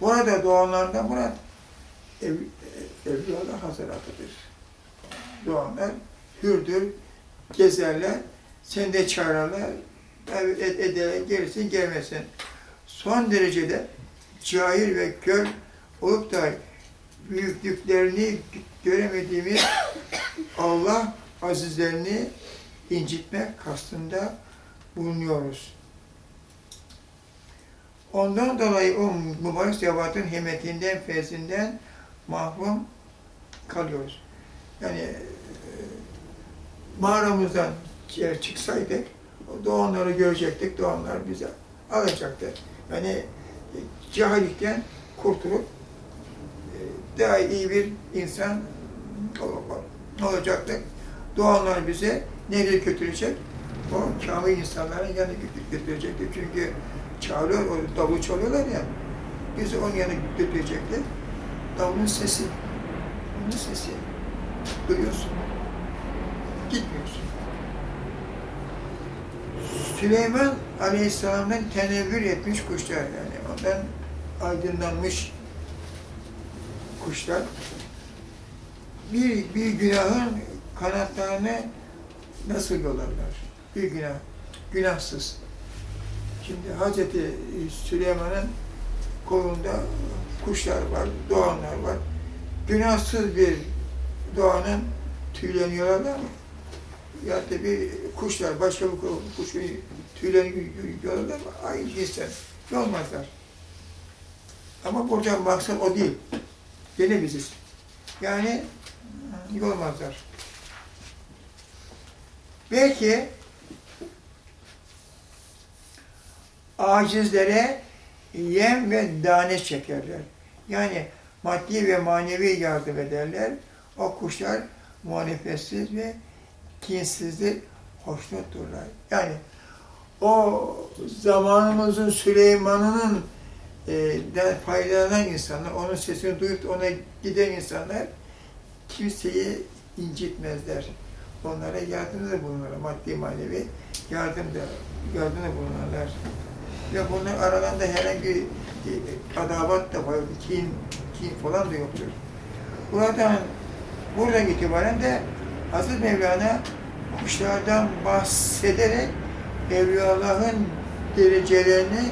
Burada doğanlardan Murat ev, evliyalar hazıratıdır. Doğanlar hürdür, gezerler, seni de çağırırlar, evet ed, eder, gelirsin gelmesin. Son derecede cahil ve kör olup da büyüklüklerini göremediğimiz Allah azizlerini incitmek kastında bulunuyoruz. Ondan dolayı o mübarek zevatın himmetinden, feyzinden mahrum kalıyoruz. Yani e, mağaramızdan çıksaydık, doğanları görecektik, doğanlar bize alacaktı. Yani e, cahillikten kurtulup e, daha iyi bir insan olacaktık. Doğanlar bize nereye götürecek? O kamil insanların yanına götürecekti. Çünkü çağırıyor, o davul çalıyorlar ya, bizi onun yanına götürecekler. Davulun sesi, onun sesi. Duyuyorsun. Gitmiyorsun. Süleyman Aleyhisselam'dan tenevvür etmiş kuşlar yani. Ondan aydınlanmış kuşlar. Bir, bir günahın kanatlarını nasıl yolarlar? Bir günah, günahsız. Şimdi Hazreti Süleyman'ın kolunda kuşlar var, doğanlar var. Günahsız bir doğanın tüylerini yolarlar mı? Ya da bir kuşlar, başka bir kuşun tüylerini yolarlar mı? Aynı cinsten. Yolmazlar. Ama burada maksat o değil. Gene biziz. Yani yolmazlar. Belki acizlere yem ve dane çekerler. Yani maddi ve manevi yardım ederler. O kuşlar muhalefetsiz ve kinsizdir, hoşnutturlar. Yani o zamanımızın Süleyman'ının e, faydalanan insanlar, onun sesini duyup ona giden insanlar kimseyi incitmezler. Onlara yardımda bulunurlar, maddi manevi yardım da, yardımda bulunurlar. Ve bunun aralarında herhangi adavat da var, kin, kin falan da yoktur. Buradan, buradan itibaren de Hazreti Mevlana kuşlardan bahsederek Evliyaullah'ın derecelerini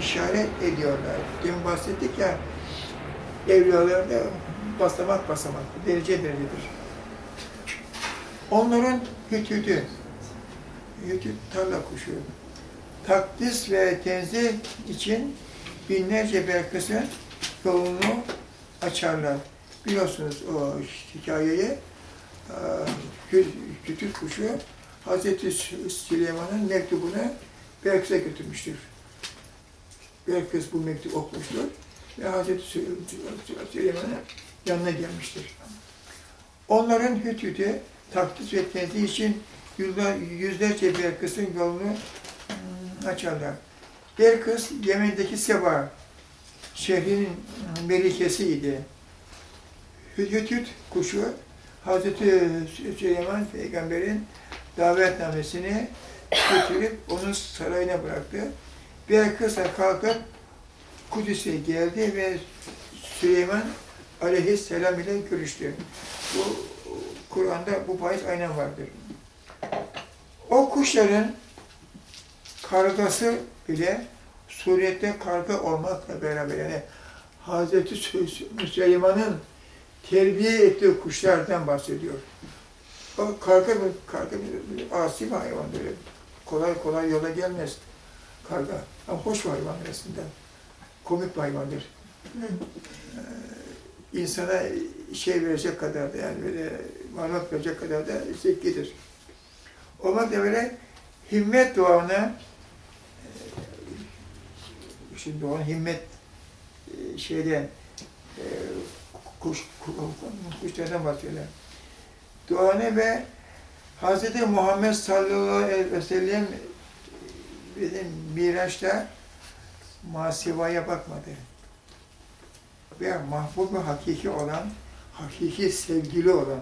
işaret ediyorlar. Demin bahsettik ya, Evliyalar da basamak basamak, derece derecedir. Onların hütüdü, hütüt tarla kuşu, takdis ve tenzih için binlerce Belkıs'ın yolunu açarlar. Biliyorsunuz o hikayeyi, kütük kuşu Hazreti Süleyman'ın mektubunu Belkıs'a götürmüştür. Belkıs bu mektup okumuştur ve Hazreti Süleyman'ın yanına gelmiştir. Onların hütütü takdis ve tenzih için yüzler, yüzlerce Belkıs'ın yolunu açarlar. Belkıs, Yemen'deki Seba şehrinin melikesiydi. Hütüt kuşu, Hazreti Süleyman Peygamber'in davetnamesini götürüp onun sarayına bıraktı. Belkıs'a kalkıp Kudüs'e geldi ve Süleyman aleyhisselam ile görüştü. Bu Kur'an'da bu bahis aynen vardır. O kuşların kargası bile surette karga olmakla beraber yani Hazreti Süleyman'ın terbiye ettiği kuşlardan bahsediyor. O karga? Karga bir asi bir hayvan böyle. Kolay kolay yola gelmez karga. Ama hoş bir hayvan aslında. Komik bir hayvandır. Ee, insana şey verecek kadar da yani böyle malumat verecek kadar da zekidir. Olmak da böyle himmet duanı şimdi onun himmet e, şeyden e, kuş, kuşlardan bahsediyorlar. Duanı ve Hz. Muhammed sallallahu aleyhi ve sellem bizim Miraç'ta masivaya bakmadı. Ve mahbubu hakiki olan, hakiki sevgili olan,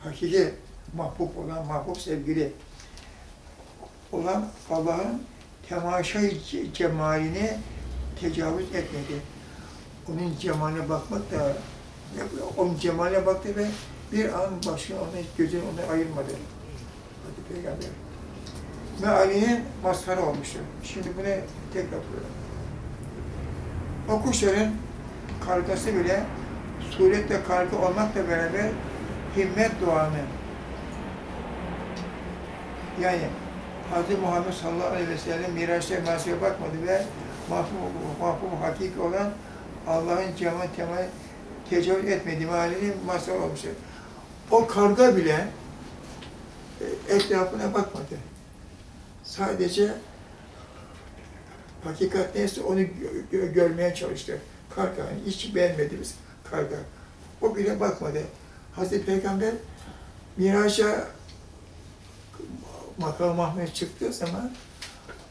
hakiki mahbub olan, mahbub sevgili olan Allah'ın temaşa cemalini tecavüz etmedi. onun cemaline bakmak da onun cemaline baktı ve bir an başını ona gözünü ona ayırmadı. Hadi peygamber. Ve Ali'nin mazharı olmuştu. Şimdi bunu tekrar yapıyorum. O kuşların kargası bile suretle kargı olmakla beraber himmet duanı yani Hz. Muhammed sallallahu aleyhi ve sellem Miraç'ta masiye bakmadı ve mahfum, mahfum hakiki olan Allah'ın cemal temal tecavüz etmediği halini mazhar olmuştur. O karga bile e, etrafına bakmadı. Sadece hakikat neyse onu gö- görmeye çalıştı. Karga, yani hiç beğenmediğimiz karga. O bile bakmadı. Hazreti Peygamber Miraç'a makam Ahmet çıktığı zaman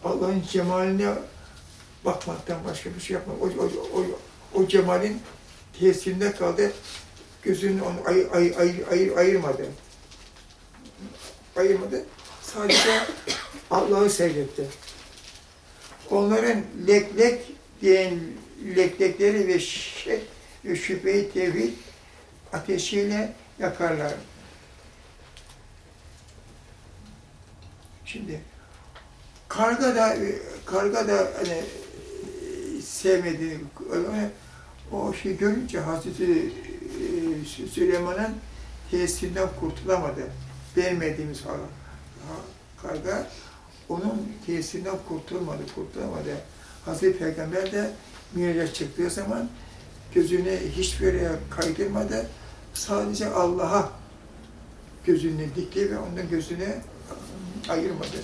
Allah'ın cemaline bakmaktan başka bir şey yapmadı. O, o, o, o cemalin tesirinde kaldı. Gözünü onu ay, ay, ay, ay, ayırmadı. Ayırmadı. Sadece Allah'ı seyretti. Onların lek lek diyen leklekleri ve şek şüpheyi tevhid ateşiyle yakarlar. Şimdi karga da karga da hani sevmediği o şey görünce Hazreti e, Süleyman'ın tesirinden kurtulamadı. Beğenmediğimiz karga onun tesirinden kurtulmadı, kurtulamadı. Hazreti Peygamber de Miraç'a çıktığı zaman gözünü hiçbir yere kaydırmadı. Sadece Allah'a gözünü dikti ve onun gözünü ayırmadı.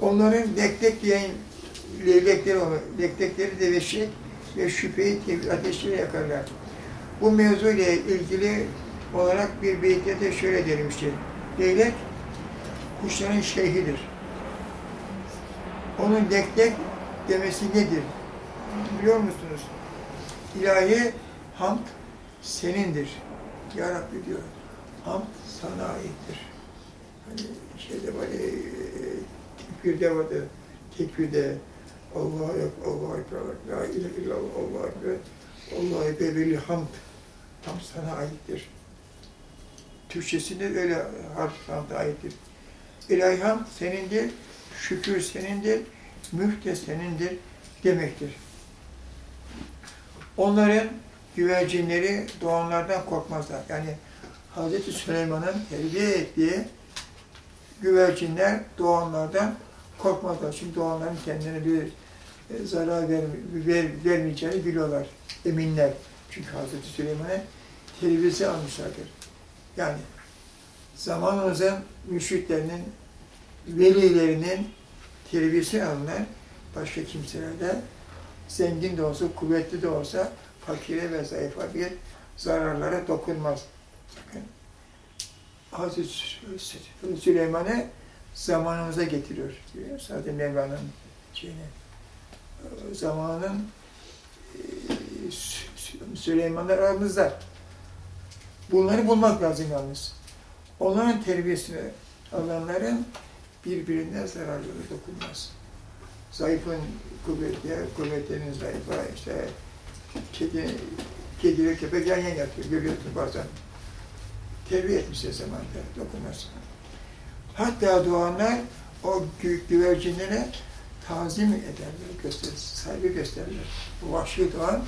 Onların leklek diyen leylekleri var. Leklekleri de veşek ve şüpheyi ateşiyle yakarlar. Bu mevzu ile ilgili olarak bir beytte de şöyle denilmiştir. Leylek kuşların şeyhidir. Onun leklek demesi nedir? Biliyor musunuz? İlahi hamd senindir. Ya Rabbi diyor. Hamd sana aittir. Hani şeyde e, tekbirde vardı. Tekbirde Allah'a yok, Allah'a ekber, la ilahe illallah, Allah'a ekber, Allah'a ekber hamd. Hamd sana aittir. Türkçesinde öyle harf hamd aittir. İlahi hamd senindir, şükür senindir, mülk de senindir demektir. Onların güvercinleri doğanlardan korkmazlar. Yani Hz. Süleyman'ın terbiye ettiği güvercinler doğanlardan korkmazlar. Çünkü doğanların kendine bir e, zarar ver, ver, vermeyeceğini biliyorlar, eminler. Çünkü Hz. Süleyman'ın terbiyesi almışlardır. Yani zamanımızın müşriklerinin, velilerinin terbiyesi alınan başka kimselerde zengin de olsa, kuvvetli de olsa fakire ve zayıfa bir zararlara dokunmaz. Bakın. Hazreti Süleyman'ı zamanımıza getiriyor. Musun? Zaten Mevla'nın şeyini. Zamanın e, Sü- Süleymanlar aramızda. Bunları bulmak lazım yalnız. Onların terbiyesini alanların birbirine zararları dokunmaz. Zayıfın kuvvetliye, kuvvetlinin zayıfa, işte kedi, kedi ve köpek yan yan yatıyor, görüyorsun bazen. Terbiye etmişse zamanda dokunmaz. Hatta doğanlar o gü güvercinlere tazim ederler, gösterir, saygı gösterirler. Vahşi doğan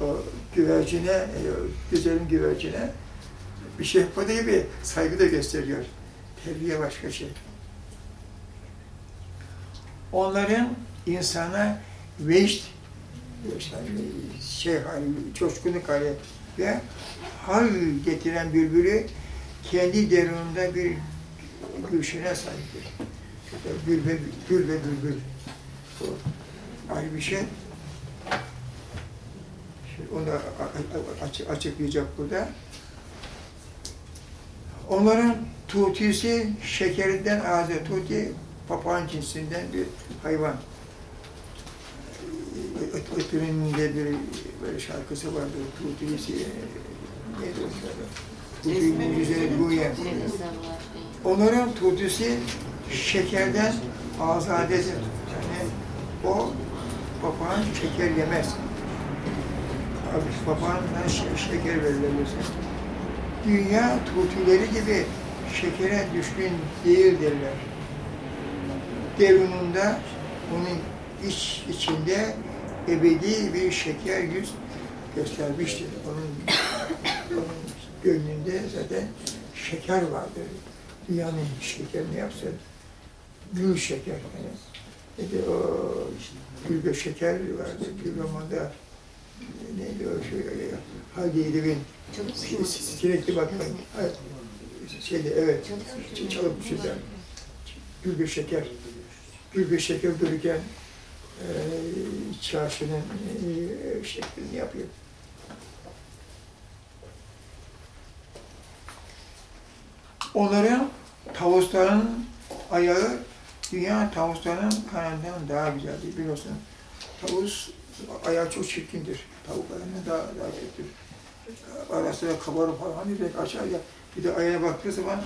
o güvercine, e, güzelin güvercine bir şey yapmadığı gibi saygı da gösteriyor. Terbiye başka şey. Onların insana vecd, şey hali, coşkunluk hali ve hal getiren bülbülü kendi derununda bir gülşene sahiptir. Gül ve, gül ve bülbül. Bu ayrı bir şey. Şimdi onu açık, açıklayacak burada. Onların tutisi şekerinden ağzı. Tuti papağan cinsinden bir hayvan. Ötürünün de bir böyle şarkısı vardı. Tutisi neydi o şarkı? Tuti mucize güye. Onların tutisi şekerden azadedir. Yani o papağan şeker yemez. Abi papağanla şe- şeker verirler. Dünya turtileri gibi şekere düşkün değil derler. Derununda onun iç içinde ebedi bir şeker yüz göstermiştir. Onun, onun gönlünde zaten şeker vardır. Dünyanın şekerini yapsa gül şeker. Yani. Neydi o gülbe şeker vardı bir romanda. Neydi o şöyle Hadi Edip'in sürekli bakın. Şeyde evet. Çalıp güzel. Gülbe şeker. Gülbe şeker dururken e, çarşının e, şeklini yapıyor. Onların tavusların ayağı dünya tavuslarının kanadından daha güzeldir biliyorsun. Tavus ayağı çok çirkindir. Tavuk ayağından daha, daha kötüdür. Ara sıra kabarır falan hani direkt açar ya. Bir de ayağına baktığı zaman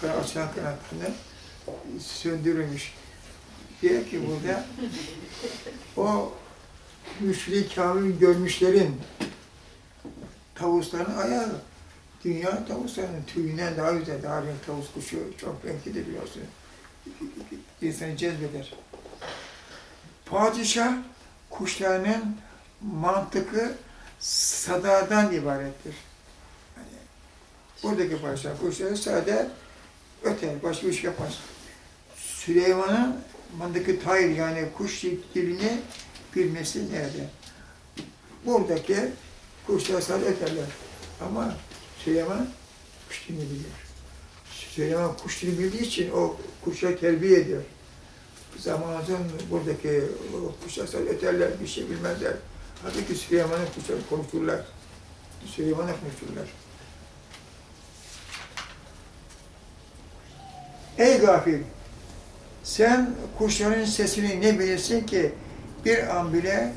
kana- açılan kanatlarını söndürülmüş. Diyor ki burada o müşrik kamil görmüşlerin tavusların ayağı dünya tavuslarının tüyünden daha güzel, daha renk tavus kuşu çok renklidir biliyorsun. İnsanı cezbeder. Padişah kuşlarının mantıkı sadadan ibarettir. Yani buradaki padişah kuşları sade öter, başka bir şey yapmaz. Süleyman'ın mantıkı tayr yani kuş dilini bilmesi nerede? Buradaki kuşlar sadece öterler. Ama Süleyman kuş dilini biliyor. Süleyman kuş dilini bildiği için o kuşları terbiye ediyor. Zamanımızın buradaki kuşlar öterler, bir şey bilmezler. Halbuki Süleyman'ın kuşları konuşurlar. Süleyman'a konuşurlar. Ey gafil! Sen kuşların sesini ne bilirsin ki bir an bile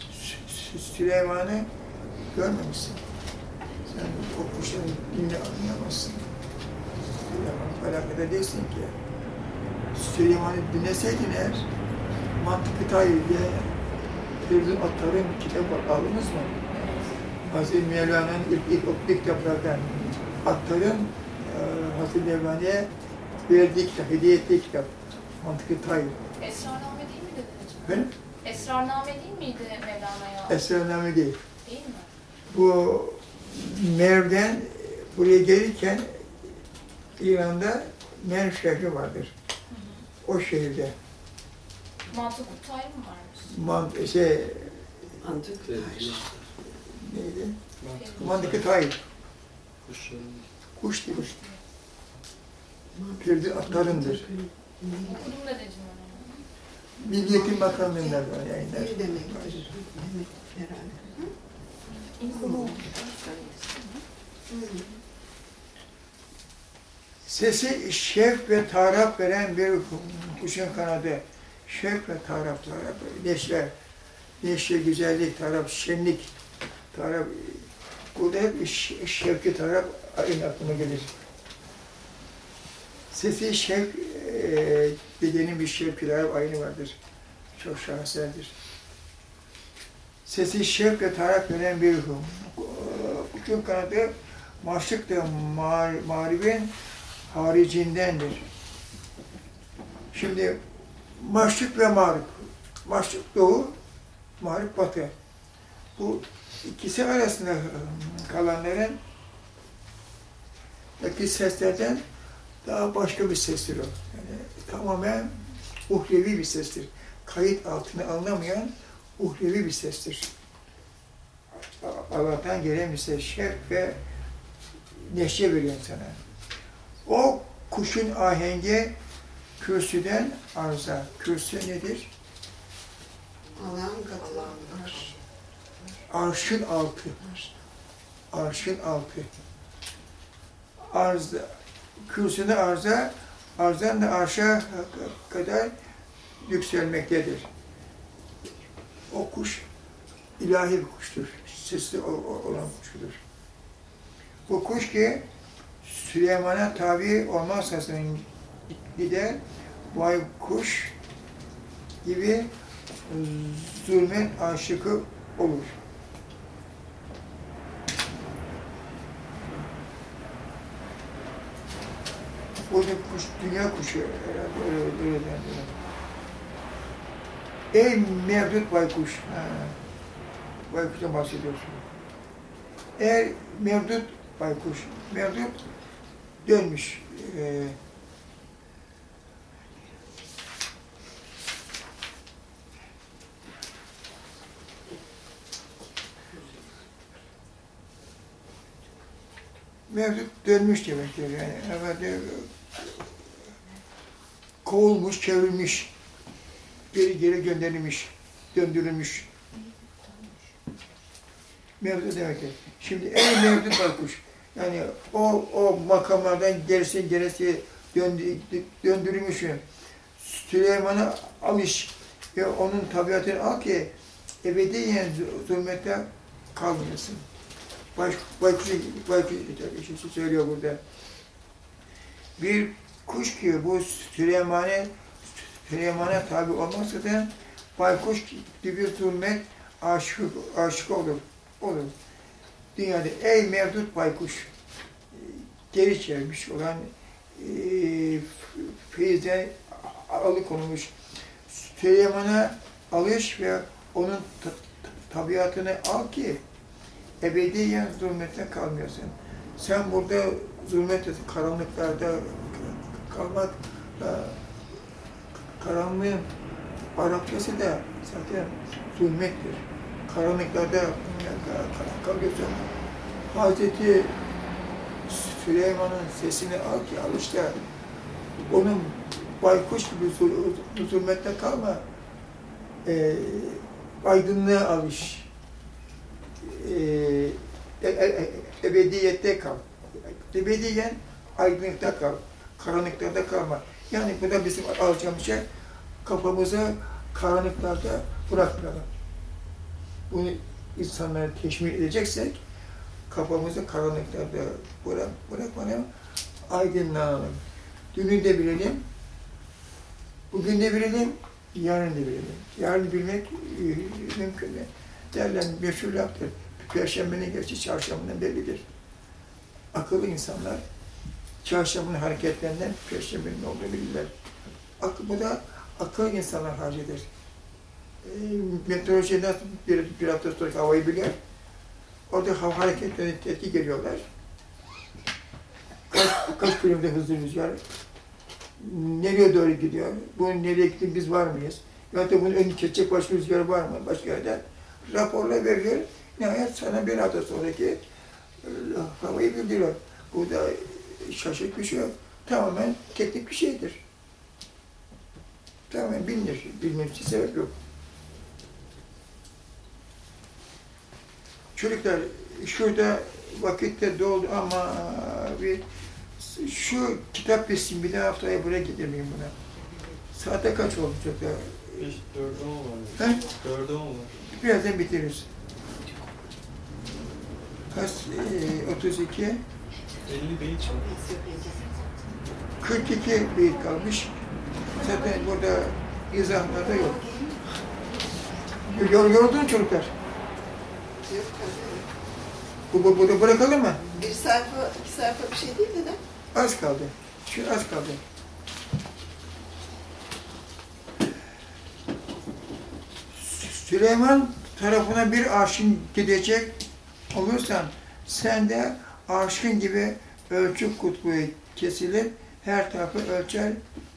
Sü- Sü- Süleyman'ı görmemişsin. Sen o kuşların dilini anlayamazsın. Süleyman'la alakadar değilsin ki. Süleyman'ı dinleseydin eğer, mantıklı tayyip diye Firdun Attar'ın kitabı var, aldınız mı? Hazreti Mevlana'nın ilk, ilk, ilk kitaplardan Attar'ın e, Hazreti Mevlana'ya verdiği kitap, hediye ettiği kitap. Mantıklı tayyip. Esrarname değil miydi dedeciğim? Benim Esrarname değil miydi Mevlana'ya? esrarname değil. Değil mi? Bu Merv'den buraya gelirken İran'da Merv şehri vardır. O şehirde Mantık Kutay mı varmış? man, şey Mantık. neydi? Mantıklı tayyip. Kuşların Kuş değil. Firdun Attar'ındır. Okudum dedeciğim onu. Milli Eğitim Bakanlığı'ndan yayınlar. Bir demektir. Demek herhalde. Sesi şevk ve taraf veren bir kuşun kanadı. Şevk ve taraf, taraf, neşe, neşe, güzellik, taraf, şenlik, taraf. Burada hep şevki taraf aynı aklıma gelir. Sesi şevk, e, bedenin bir şevki taraf aynı vardır. Çok şaheserdir. Sesi şevk ve taraf veren bir kuşun kanadı maşık da mar, haricindendir. Şimdi maşrık ve mağrip. Maşrık doğu, mağrip batı. Bu ikisi arasında kalanların daki seslerden daha başka bir sestir o. Yani tamamen uhrevi bir sestir. Kayıt altına alınamayan uhrevi bir sestir. Allah'tan gelen bir ses, şevk ve neşe veriyor sana. O kuşun ahengi kürsüden arza. Kürsü nedir? Allah'ın katı. Arş. Arşın altı. Arşın altı. Arz, kürsüde arza, arzdan da arşa kadar yükselmektedir. O kuş ilahi bir kuştur. Sesli olan kuşudur. Bu kuş ki Süleyman'a tabi olmazsasın gider, vay kuş gibi zulmet aşıkı olur. Burada kuş, dünya kuşu herhalde öyle, öyle deniliyor. Ey mevcut baykuş, ha, baykuştan bahsediyorsun. Eğer mevcut baykuş, mevcut dönmüş, e, mevcut dönmüş demektir yani. Evet, e, kovulmuş, çevrilmiş, geri geri gönderilmiş, döndürülmüş. Mevcut demektir. Şimdi en mevcut baykuş. Yani o, o makamlardan gerisi gerisi döndü, döndürülmüş. Süleyman'a alış ve onun tabiatını al ki ebediyen zulmette kalmayasın. Baş, baykuş, baykuş işte söylüyor burada. Bir kuş ki bu Süleyman'a Süleyman'a tabi olmazsa da baykuş gibi zulmet aşık, aşık olur. Olur. Dünyada ey mevcut baykuş geri çevirmiş olan e, feyizden alıkonulmuş Süleyman'a alış ve onun ta- ta- tabiatını al ki ebediyen zulmetten kalmıyorsun. Sen burada zulmet, karanlıklarda kalmak, e, karanlığın Arapçası da zaten zulmettir. Karanlıklarda kal- kalıyorsun. Hazreti Süleyman'ın sesini al ki al onun baykuş gibi zul- zulmette kalma. E, aydınlığa alış e, e, e, ebediyette kal. Ebediyen aydınlıkta kal. Karanlıklarda kalma. Yani bu da bizim alacağımız şey kafamızı karanlıklarda bırakmayalım. Bunu insanlara teşmil edeceksek kafamızı karanlıklarda bırak, bırakmayalım, aydınlanalım. Dünü de bilelim, bugün de bilelim, yarın da bilelim. Yarın bilmek e, mümkün değil derler meşhur laftır. Perşembenin geçti çarşambının bellidir. Akıllı insanlar çarşambının hareketlerinden perşembenin olduğunu bilirler. Ak bu da akıl insanlar harcıdır. E, meteoroloji nasıl bir, bir hafta sonra havayı bilir. Orada hava hareketlerine tepki geliyorlar. Kaç, kaç kilometre hızlı rüzgar, nereye doğru gidiyor, bunun nereye gittiğini biz var mıyız? Ya da bunun önünü kesecek başka rüzgar var mı başka yerden? raporla veriyor. Nihayet sana bir hafta sonraki e, havayı bildiriyor. Bu da şaşırt bir şey yok. Tamamen teknik bir şeydir. Tamamen bilinir. İçin sebep yok. Çocuklar şurada vakitte doldu ama bir şu kitap bitsin bir de haftaya buraya getirmeyeyim buna. Saate kaç oldu çocuklar? Beş, dörde on var. He? Dörde on var. Birazdan bitiririz. Kaç? Ee, 32, 50 beyit var. 42 beyit kalmış. Zaten burada izahlarda yok. Yor, yoruldun çocuklar. Yok tabii. Bu, bu, burada bırakalım mı? Bir sayfa, iki sayfa bir şey değil de de. Az kaldı. Şu az kaldı. Süleyman tarafına bir arşın gidecek olursan sen de arşın gibi ölçü kutbu kesilir, her tarafı ölçer,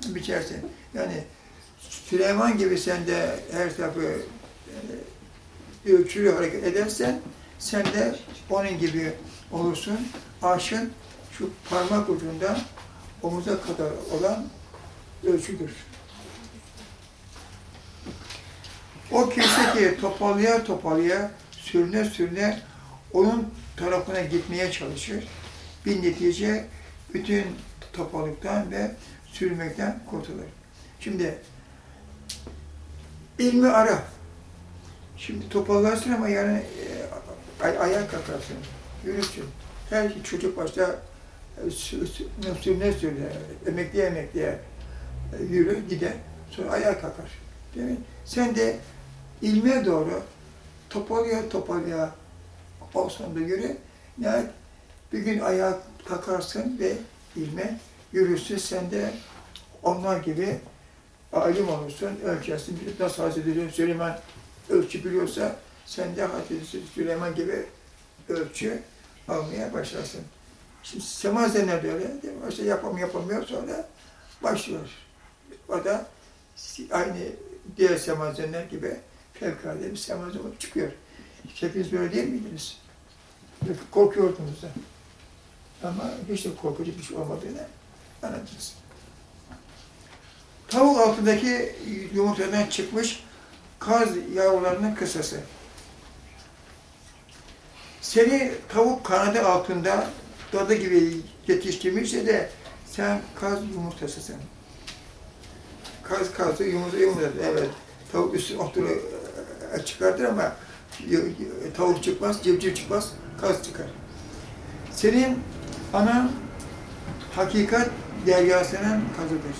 biçersin. Yani Süleyman gibi sen de her tarafı e, ölçülü hareket edersen sen de onun gibi olursun. Arşın şu parmak ucundan omuza kadar olan ölçüdür. O kimse ki toparlaya toparlaya, sürüne sürüne onun tarafına gitmeye çalışır. Bir netice bütün topallıktan ve sürmekten kurtulur. Şimdi ilmi ara. Şimdi toparlarsın ama yani e, ay ayağa kalkarsın, yürürsün. Her çocuk başta e, sü- sü- sürüne sürüne, emekliye emekliye e, yürür, gider. Sonra ayağa kalkar. Değil mi? Sen de ilme doğru toparlaya toparlaya o sonunda yürü. Nihayet bir gün ayağa kalkarsın ve ilme yürürsün. Sen de onlar gibi alim olursun, ölçersin. Nasıl Hazreti Süleyman ölçü biliyorsa sen de Hazreti Süleyman gibi ölçü almaya başlarsın. Şimdi semazenler de öyle. değil mi? İşte yapam yapamıyor sonra başlıyor. O da aynı diğer semazenler gibi fevkalade bir olup çıkıyor. Hepiniz böyle değil miydiniz? Korkuyordunuz da. Ama hiç de korkucu bir şey olmadığını anladınız. Tavuk altındaki yumurtadan çıkmış kaz yavrularının kısası. Seni tavuk kanadı altında dadı gibi yetiştirmişse de sen kaz yumurtasısın. Kaz kazı yumurta yumurta. Evet. Tavuk üstüne otunu e, çıkartır ama y- y- tavuk çıkmaz, civciv çıkmaz, kaz çıkar. Senin anan hakikat deryasının kazıdır.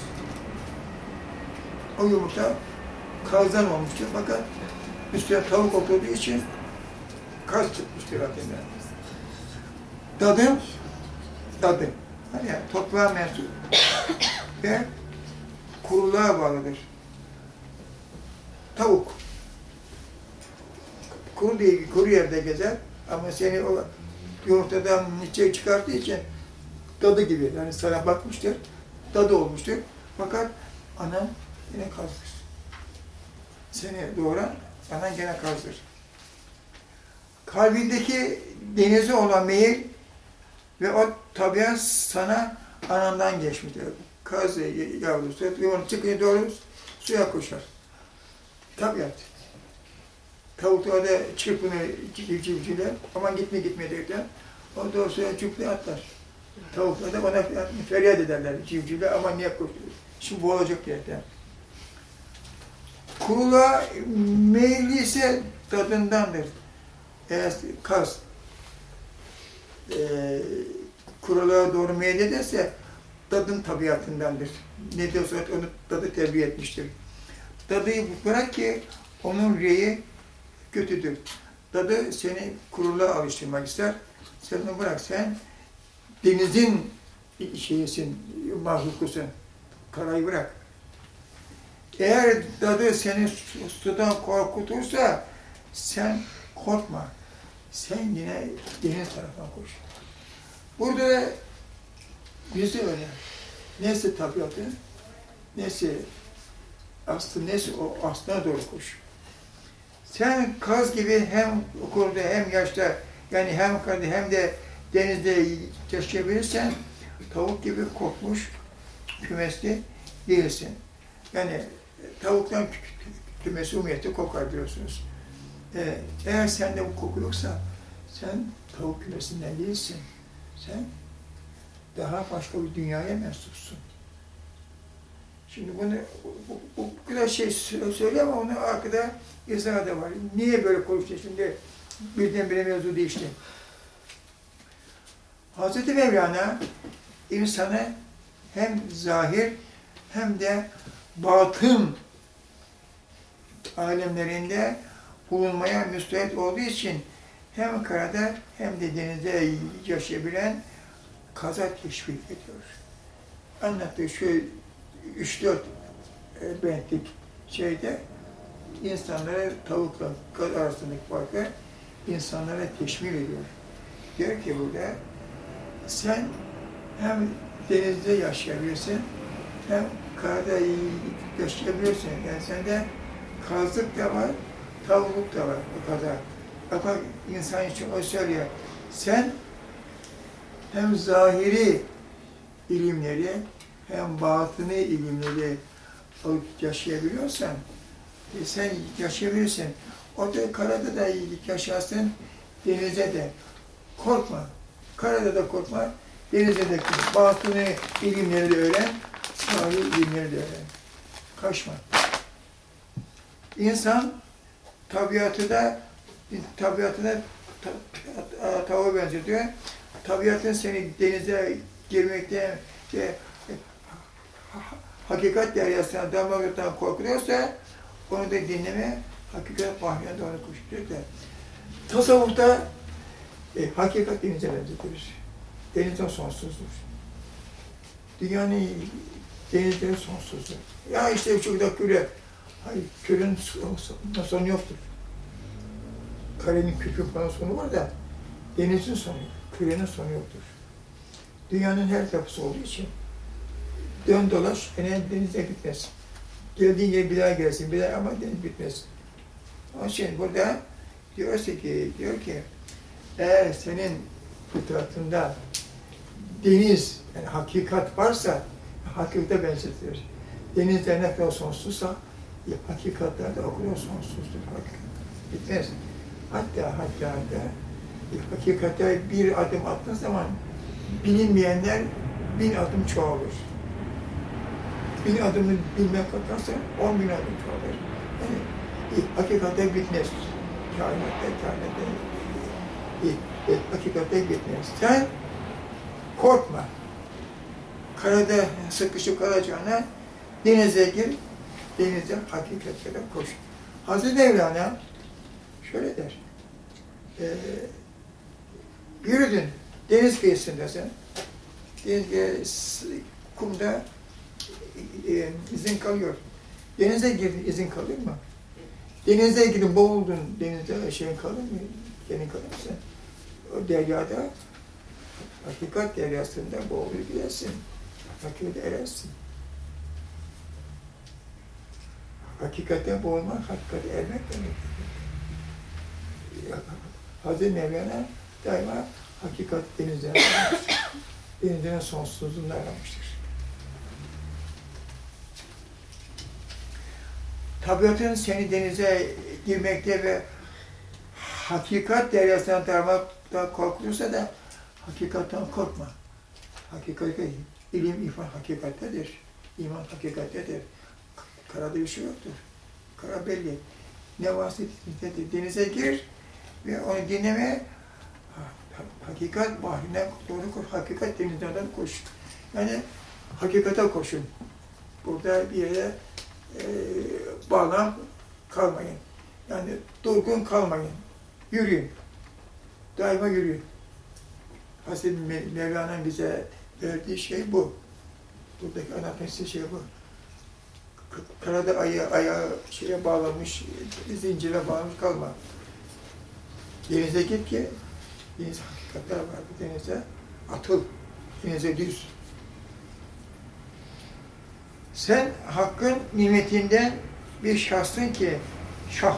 O yumurta kazdan olmuştur fakat üstüne tavuk oturduğu için kaz çıkmıştır hakkında. Dadı, dadı. Hani ya, toprağa mensup ve kuruluğa bağlıdır. Tavuk. Kuru değil, kuru yerde gezer ama seni o yumurtadan içeri çıkarttığı için dadı gibi yani sana bakmıştır, dadı olmuştur. Fakat anan yine kazdır. Seni doğuran anan gene kazdır. Kalbindeki denize olan meyil ve o tabiat sana anandan geçmiştir. Kaz yavrusu, yumurta çıkınca doğru suya koşar. Tabiat. Tavuklar da çırpınır civcivciler. Aman gitme gitme derken o da suya çırpınır atlar. Tavuklar da bana feryat ederler civcivler. Aman niye koşuyor? Şimdi boğulacak derken. Kurula meyilli ise tadındandır. Eğer kaz e, kuruluğa doğru meyil ederse tadın tabiatındandır. Ne diyorsa onu tadı terbiye etmiştir. Tadıyı bırak ki onun reyi kötüdür. Dadı seni kuruluğa alıştırmak ister. Sen onu bırak. Sen denizin şeyisin, mahlukusun. Karayı bırak. Eğer dadı seni su- sudan korkutursa sen korkma. Sen yine deniz tarafına koş. Burada da bizi öyle. Neyse tabiatı, neyse aslı neyse o aslına doğru koş. Sen kaz gibi hem okulda hem yaşta yani hem karda hem de denizde yaşayabilirsen tavuk gibi kokmuş kümesli değilsin. Yani tavuktan kü- kü- kümesi umiyeti kokar biliyorsunuz. Ee, eğer sende bu koku yoksa sen tavuk kümesinden değilsin. Sen daha başka bir dünyaya mensupsun. Şimdi bunu bu, bu, bu kadar şey sö- söylüyor ama onun arkada izahı da var. Niye böyle konuşuyor şimdi? Birdenbire mevzu değişti. Hazreti Mevlana insanı hem zahir hem de batın alemlerinde bulunmaya müstahit olduğu için hem karada hem de denizde yaşayabilen kaza teşvik ediyor. Anlattığı şu 3-4 e, bentlik şeyde insanlara tavukla kaz arasındaki farkı insanlara teşmil ediyor. Diyor ki burada sen hem denizde yaşayabilirsin hem karada yaşayabilirsin. Yani sende kazlık da var, tavukluk da var o kadar. Ama insan için o söylüyor. Sen hem zahiri ilimleri hem batını ilimleri yaşayabiliyorsan e, sen yaşayabilirsin. O da karada da yaşarsın, denize de. Korkma. Karada da korkma, denize de korkma. Batını ilimleri de öğren, zahiri ilimleri de. Kaçma. İnsan tabiatı da tabiatına ta, ta, tavuğa benzetiyor. Tabiatın seni denize girmekten ve hakikat deryasına dalmaktan korkuyorsa onu da dinleme, hakikat bahrine doğru koşuyor da. Tasavvufta e, hakikat denize benzetilir. Denizden sonsuzdur. Dünyanın denizleri sonsuzdur. Ya işte şurada küre. Hayır, kürenin sonu, yoktur. Karenin kökü falan sonu var da denizin sonu, kürenin sonu yoktur. Dünyanın her tarafı olduğu için dön dolaş, enen denizde bitmez. Geldiğin yere bir daha gelsin, bir daha ama deniz bitmez. Onun için burada diyorsa ki, diyor ki, eğer senin fıtratında deniz, yani hakikat varsa, hakikate benzetilir. Denizler ne kadar sonsuzsa, ya hakikatler de o kadar sonsuzdur. Hakikat. Bitmez. Hatta hatta hatta hakikate bir adım attığın zaman bilinmeyenler bin adım çoğalır. Bin adımı bilmek katarsan on bin adım çoğalır. Yani e, hakikate bitmez. Kainatta, kainatta e, e, hakikate bitmez. Sen korkma. Karada sıkışıp kalacağına denize gir, denizde hakikatlere koş. Hazreti Mevlana şöyle der. E, yürüdün deniz kıyısındasın. Deniz kıyısı- kumda e, izin kalıyor. Denize girdin izin kalır mı? Denize girdin boğuldun denizde şeyin kalır mı? Senin kalırsa o deryada hakikat deryasında boğulur gidersin. Hakikate erersin. Hakikate boğulmak, hakikate ermek demektir. Hazreti Mevlana daima hakikat denizden aramıştır. Denizlerin sonsuzluğunda aramıştır. Tabiatın seni denize girmekte ve hakikat deryasından darmakta korkulursa da hakikattan korkma. Hakikat, ilim, irfan hakikattedir. İman hakikattedir. Karada bir şey yoktur. Kara belli. Ne varsa denize gir ve onu dinleme ha- hakikat bahrine doğru koş. Hakikat denizden koş. Yani hakikate koşun. Burada bir yere e, bağlam kalmayın. Yani durgun kalmayın. Yürüyün. Daima yürüyün. Hazreti Me- Mevlana'nın bize verdiği şey bu. Buradaki anlatması şey bu. Karada aya, ayağı şeye bağlamış, zincire bağlamış kalma. Denize git ki, deniz hakikatler var denize. Atıl, denize düz. Sen hakkın nimetinden bir şahsın ki, şah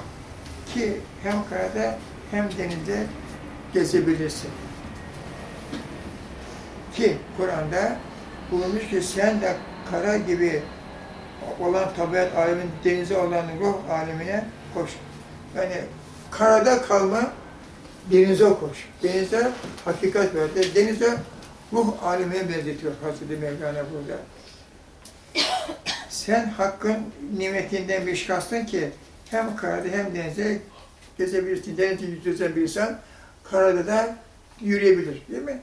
ki hem karada hem denizde gezebilirsin. Ki Kur'an'da bulunmuş ki sen de kara gibi olan tabiat alemin denize olan ruh alemine koş. Yani karada kalma, denize koş. Denizde hakikat verdi. Denizde ruh alemine benzetiyor Hazreti Mevlana burada. Sen hakkın nimetinden bir şahsın ki hem karada hem denizde gezebilirsin. Bir insan karada da yürüyebilir. Değil mi?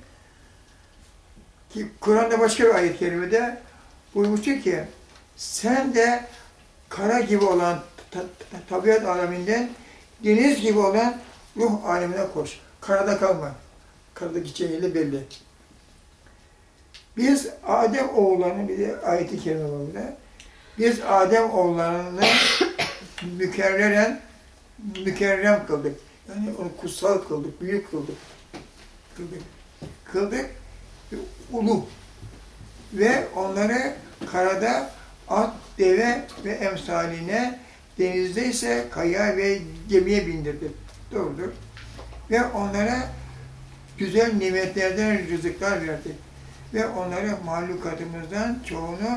Ki Kur'an'da başka bir ayet-i kerimede buyurmuştur ki sen de kara gibi olan ta- ta- tabiat aleminden deniz gibi olan ruh alemine koş. Karada kalma. Karada gideceğin belli. Biz Adem oğullarını bir de ayet-i kerime var burada. Biz Adem oğullarını mükerreren mükerrem kıldık. Yani onu kutsal kıldık, büyük kıldık. Kıldık. Kıldık ulu ve onları karada at, deve ve emsaline, denizde ise kaya ve gemiye bindirdi. Doğrudur. Ve onlara güzel nimetlerden rızıklar verdi. Ve onlara mahlukatımızdan çoğunu